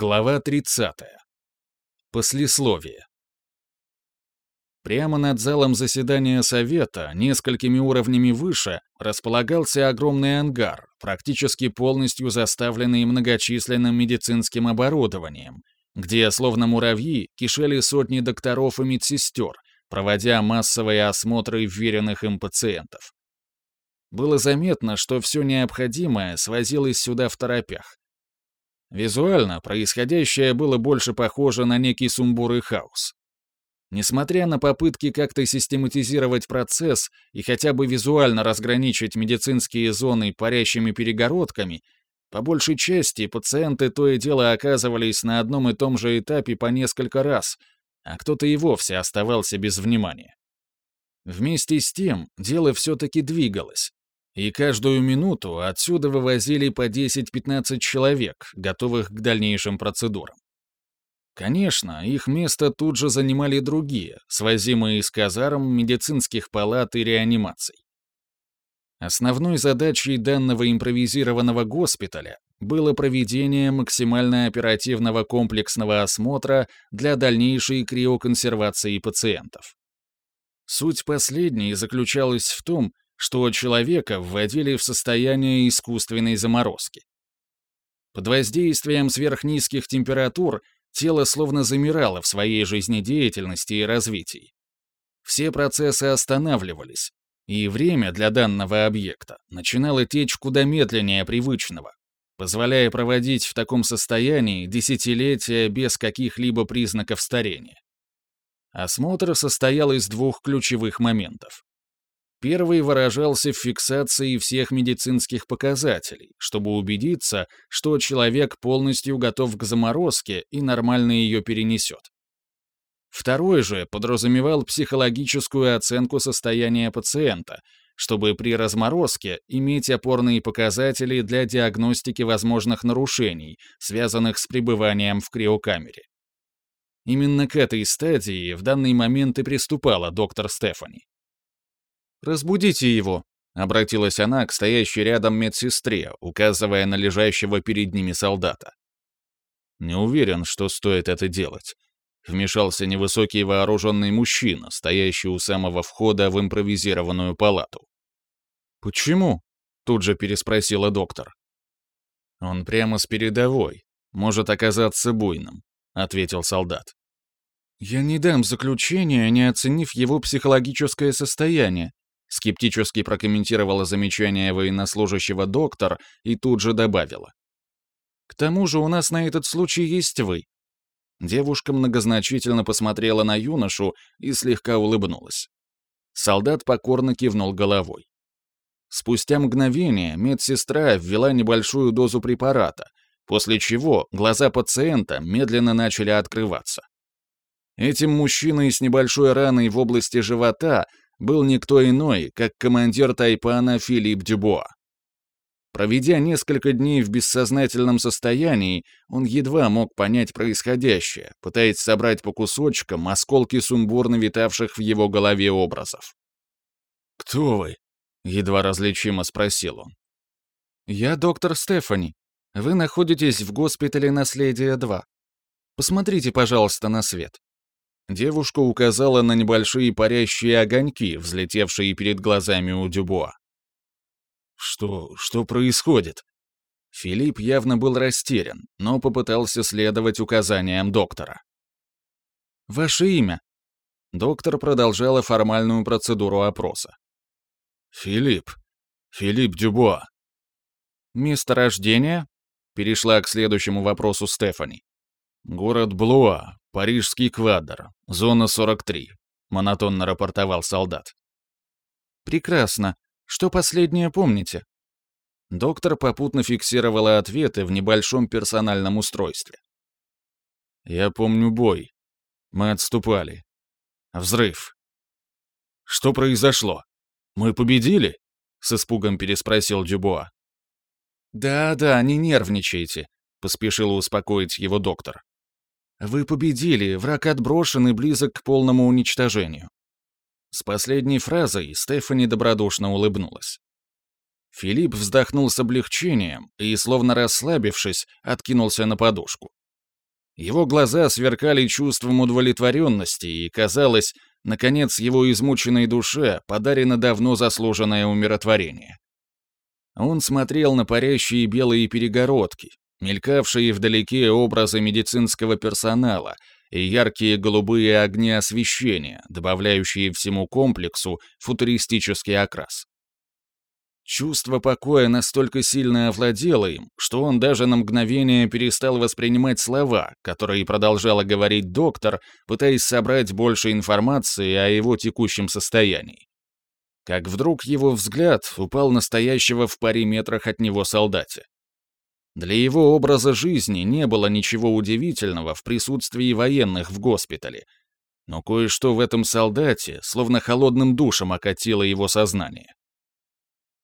Глава 30. Послесловие. Прямо над залом заседания Совета, несколькими уровнями выше, располагался огромный ангар, практически полностью заставленный многочисленным медицинским оборудованием, где, словно муравьи, кишели сотни докторов и медсестер, проводя массовые осмотры вверенных им пациентов. Было заметно, что все необходимое свозилось сюда в торопях. Визуально происходящее было больше похоже на некий сумбур и хаос. Несмотря на попытки как-то систематизировать процесс и хотя бы визуально разграничить медицинские зоны парящими перегородками, по большей части пациенты то и дело оказывались на одном и том же этапе по несколько раз, а кто-то и вовсе оставался без внимания. Вместе с тем дело все-таки двигалось, и каждую минуту отсюда вывозили по 10-15 человек, готовых к дальнейшим процедурам. Конечно, их место тут же занимали другие, свозимые из казарм, медицинских палат и реанимаций. Основной задачей данного импровизированного госпиталя было проведение максимально оперативного комплексного осмотра для дальнейшей криоконсервации пациентов. Суть последней заключалась в том, что человека вводили в состояние искусственной заморозки. Под воздействием сверхнизких температур тело словно замирало в своей жизнедеятельности и развитии. Все процессы останавливались, и время для данного объекта начинало течь куда медленнее привычного, позволяя проводить в таком состоянии десятилетия без каких-либо признаков старения. Осмотр состоял из двух ключевых моментов. Первый выражался в фиксации всех медицинских показателей, чтобы убедиться, что человек полностью готов к заморозке и нормально ее перенесет. Второй же подразумевал психологическую оценку состояния пациента, чтобы при разморозке иметь опорные показатели для диагностики возможных нарушений, связанных с пребыванием в криокамере. Именно к этой стадии в данный момент и приступала доктор Стефани. «Разбудите его», — обратилась она к стоящей рядом медсестре, указывая на лежащего перед ними солдата. «Не уверен, что стоит это делать», — вмешался невысокий вооруженный мужчина, стоящий у самого входа в импровизированную палату. «Почему?» — тут же переспросила доктор. «Он прямо с передовой, может оказаться буйным», — ответил солдат. «Я не дам заключения, не оценив его психологическое состояние», Скептически прокомментировала замечание военнослужащего доктор и тут же добавила. «К тому же у нас на этот случай есть вы». Девушка многозначительно посмотрела на юношу и слегка улыбнулась. Солдат покорно кивнул головой. Спустя мгновение медсестра ввела небольшую дозу препарата, после чего глаза пациента медленно начали открываться. Этим мужчиной с небольшой раной в области живота был никто иной, как командир Тайпана Филипп Дюбуа. Проведя несколько дней в бессознательном состоянии, он едва мог понять происходящее, пытаясь собрать по кусочкам осколки сумбурно витавших в его голове образов. «Кто вы?» — едва различимо спросил он. «Я доктор Стефани. Вы находитесь в госпитале «Наследие-2». Посмотрите, пожалуйста, на свет». Девушка указала на небольшие парящие огоньки, взлетевшие перед глазами у Дюбуа. «Что... что происходит?» Филипп явно был растерян, но попытался следовать указаниям доктора. «Ваше имя?» Доктор продолжала формальную процедуру опроса. «Филипп. Филипп Дюбуа». «Место рождения?» Перешла к следующему вопросу Стефани. «Город Блуа, «Парижский квадр, зона 43», — монотонно рапортовал солдат. «Прекрасно. Что последнее помните?» Доктор попутно фиксировала ответы в небольшом персональном устройстве. «Я помню бой. Мы отступали. Взрыв. Что произошло? Мы победили?» — с испугом переспросил Дюбуа. «Да-да, не нервничайте», — поспешил успокоить его доктор. Вы победили, враг отброшен и близок к полному уничтожению. С последней фразой Стефани добродушно улыбнулась. Филипп вздохнул с облегчением и, словно расслабившись, откинулся на подушку. Его глаза сверкали чувством удовлетворенности, и, казалось, наконец его измученной душе подарено давно заслуженное умиротворение. Он смотрел на парящие белые перегородки, мелькавшие вдалеке образы медицинского персонала и яркие голубые огни освещения, добавляющие всему комплексу футуристический окрас. Чувство покоя настолько сильно овладело им, что он даже на мгновение перестал воспринимать слова, которые продолжала говорить доктор, пытаясь собрать больше информации о его текущем состоянии. Как вдруг его взгляд упал на стоящего в паре метрах от него солдате. Для его образа жизни не было ничего удивительного в присутствии военных в госпитале, но кое-что в этом солдате словно холодным душем окатило его сознание.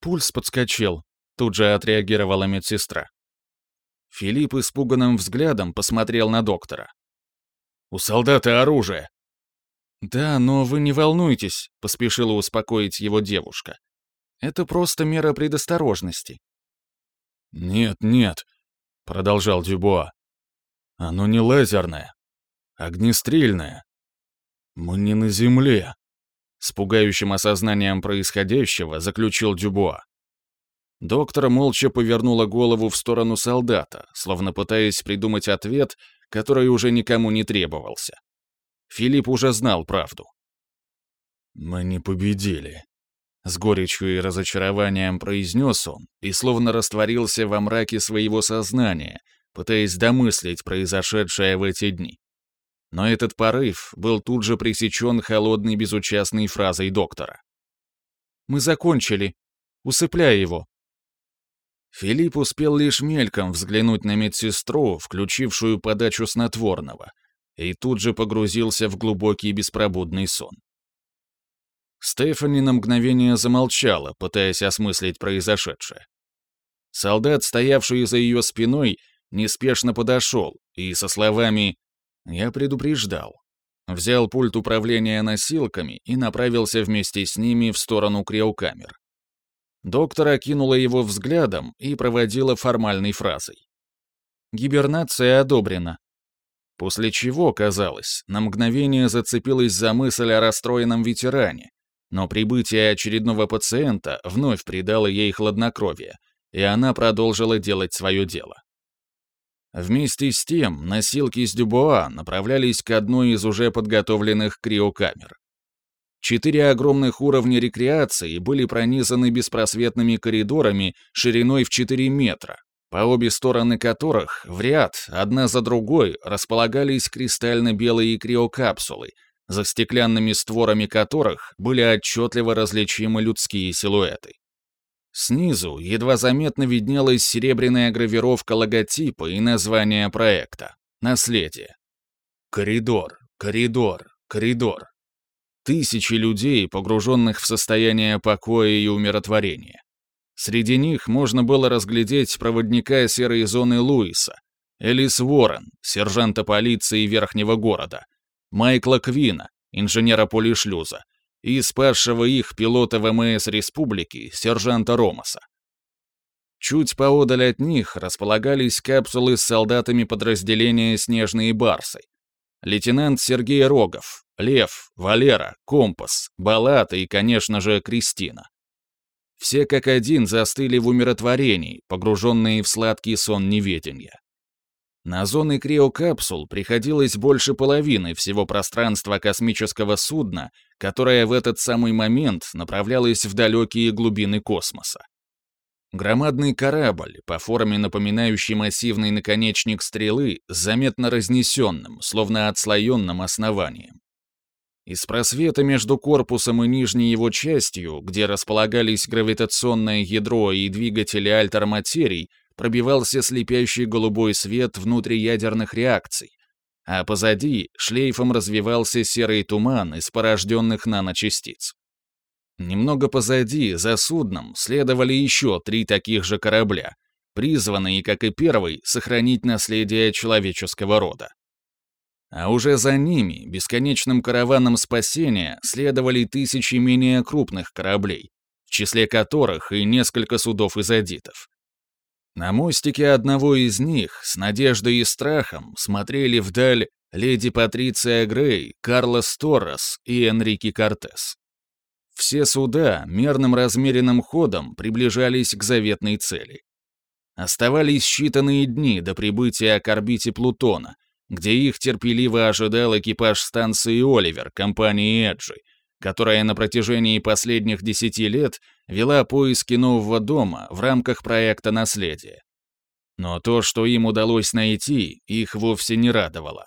Пульс подскочил, тут же отреагировала медсестра. Филипп испуганным взглядом посмотрел на доктора. «У солдата оружие!» «Да, но вы не волнуйтесь», — поспешила успокоить его девушка. «Это просто мера предосторожности. «Нет, нет», — продолжал Дюбуа. «Оно не лазерное, огнестрельное. Мы не на земле», — с пугающим осознанием происходящего заключил Дюбуа. Доктор молча повернула голову в сторону солдата, словно пытаясь придумать ответ, который уже никому не требовался. Филипп уже знал правду. «Мы не победили», с горечью и разочарованием произнес он и словно растворился во мраке своего сознания, пытаясь домыслить произошедшее в эти дни. Но этот порыв был тут же пресечен холодной безучастной фразой доктора. «Мы закончили. Усыпляй его». Филипп успел лишь мельком взглянуть на медсестру, включившую подачу снотворного, и тут же погрузился в глубокий беспробудный сон. Стефани на мгновение замолчала, пытаясь осмыслить произошедшее. Солдат, стоявший за ее спиной, неспешно подошел и со словами «Я предупреждал». Взял пульт управления носилками и направился вместе с ними в сторону криокамер. Доктор окинула его взглядом и проводила формальной фразой. «Гибернация одобрена». После чего, казалось, на мгновение зацепилась за мысль о расстроенном ветеране, но прибытие очередного пациента вновь придало ей хладнокровие, и она продолжила делать свое дело. Вместе с тем, носилки с Дюбуа направлялись к одной из уже подготовленных криокамер. Четыре огромных уровня рекреации были пронизаны беспросветными коридорами шириной в 4 метра, по обе стороны которых в ряд, одна за другой, располагались кристально-белые криокапсулы, за стеклянными створами которых были отчетливо различимы людские силуэты. Снизу едва заметно виднелась серебряная гравировка логотипа и названия проекта «Наследие». Коридор, коридор, коридор. Тысячи людей, погруженных в состояние покоя и умиротворения. Среди них можно было разглядеть проводника серой зоны Луиса, Элис Уоррен, сержанта полиции Верхнего города, Майкла Квина, инженера полишлюза, и спасшего их пилота ВМС Республики, сержанта Ромаса. Чуть поодаль от них располагались капсулы с солдатами подразделения «Снежные барсы». Лейтенант Сергей Рогов, Лев, Валера, Компас, Балата и, конечно же, Кристина. Все как один застыли в умиротворении, погруженные в сладкий сон неведения. На зоны криокапсул приходилось больше половины всего пространства космического судна, которое в этот самый момент направлялось в далекие глубины космоса. Громадный корабль, по форме напоминающий массивный наконечник стрелы, с заметно разнесенным, словно отслоенным основанием. Из просвета между корпусом и нижней его частью, где располагались гравитационное ядро и двигатели альтерматерий, пробивался слепящий голубой свет внутриядерных реакций, а позади шлейфом развивался серый туман из порожденных наночастиц. Немного позади, за судном, следовали еще три таких же корабля, призванные, как и первый, сохранить наследие человеческого рода. А уже за ними, бесконечным караваном спасения, следовали тысячи менее крупных кораблей, в числе которых и несколько судов изодитов. На мостике одного из них с надеждой и страхом смотрели вдаль леди Патриция Грей, Карлос Торрес и Энрике Кортес. Все суда мерным размеренным ходом приближались к заветной цели. Оставались считанные дни до прибытия к орбите Плутона, где их терпеливо ожидал экипаж станции «Оливер» компании «Эджи», которая на протяжении последних десяти лет вела поиски нового дома в рамках проекта «Наследие». Но то, что им удалось найти, их вовсе не радовало.